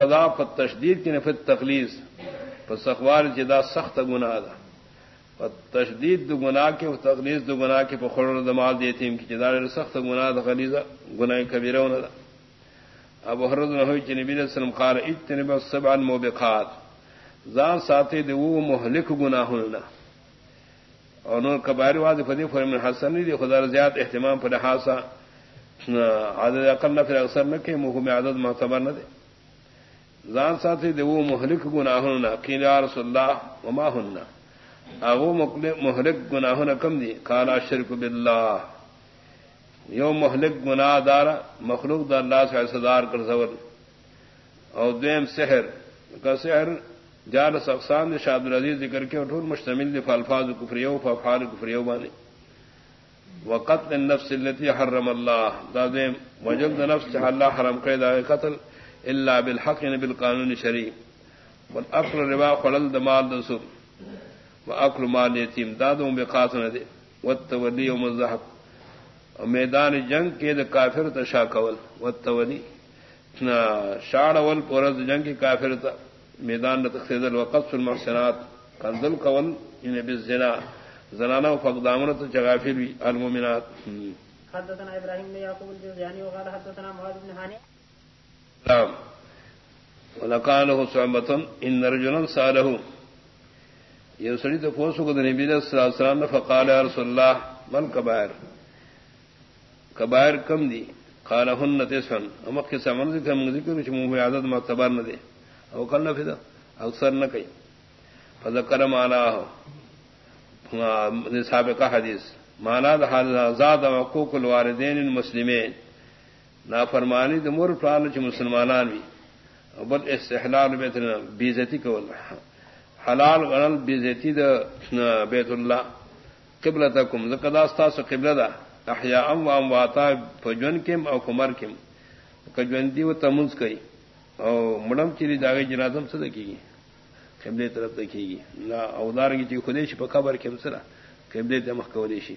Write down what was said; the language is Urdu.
خدا پر تشدید کی نفت تخلیص. پر سخوار جدا جی سخت گناہ دا. پر تشدید دو گناہ کے تخلیص دو گناہ کے پخڑ دمال دیتی کی جی جدا سخت گناہ دا خلیزہ گناہ کبیرہ دا. اب حرد نہ ہوئی جی نبی علیہ السلام قال اجتنب السبع الموبقات زان ساتھی دے وہ مہلک گناہ ہونا اور نور کبائر واد فدی فرم حسن دی خدا زیاد اہتمام پر حاصا عدد اقل نہ پھر اکثر نہ کہ منہ میں عدد معتبر نہ دے. زان ساتھی دے وہ مہلک گناہ ہونا قیل یا رسول اللہ، وما ہونا اگو مہلک گناہ ہونا کم دی۔ کالا شرک باللہ۔ یو مہلک گناہ دارا مخلوق دا اللہ سے صدار کر زور اور دیم سحر۔ کا سحر جال سقسان شاد العزیز ذکر کے اٹھور مشتمل دف الفاظ کفریو ففال کفریو بانی وقت النفس التي حرم اللہ۔ دا دیم وجب نفس چاہ اللہ حرم کرے، دا قتل اللہ بالحق یعنی بالقانون شریف والاقل ربا خلل دمال دسر واقل مال یتیم. دادوں بے قاتل دے والتولی یوم الزحب میدان جنگ کے دا کافر تا شا کول. و تولی شاڑ اول پورز جنگ کی کافر تا میدان تخصید الوقت المحسنات. کنزل کول ان بالزنا. زنانا و فقدامن تا جغافر بھی المومنات حدثنا ابراہیم بن یعقوب الجزیانی وقال حدثنا معاذ بن حانی. سلام ولقاله صعبة ان رجلا ساله یہ سڑی تو پوسو کو نبی صلی اللہ علیہ وسلم، فقال یا رسول اللہ من کبائر کبائر کم دی خالہ ہن تسن امک کے سمن ذکر من ذکر وچ منہ عادت معتبر نہ دے او کل نہ فدا اکثر نہ کئی فذکر مانا ہو سابقہ حدیث مانا دا زاد حقوق الوالدین المسلمین نافرمانی د مور پلان چ مسلمانان وی. بل استحلال بیت بیزتی کول. حلال غنل بیزتی د بیت اللہ قبلتکم. زکدا سو قبلہ دا. احیا ام وام واتا فجن کم او کمر کم کجوندی و تمز کئی. او مڑم چیری داغی جنازم سے دکی گی قبلے طرف دکی گی نا اودار کی چی خودیش پا قبر کم سرا قبلے تمخ کودیشی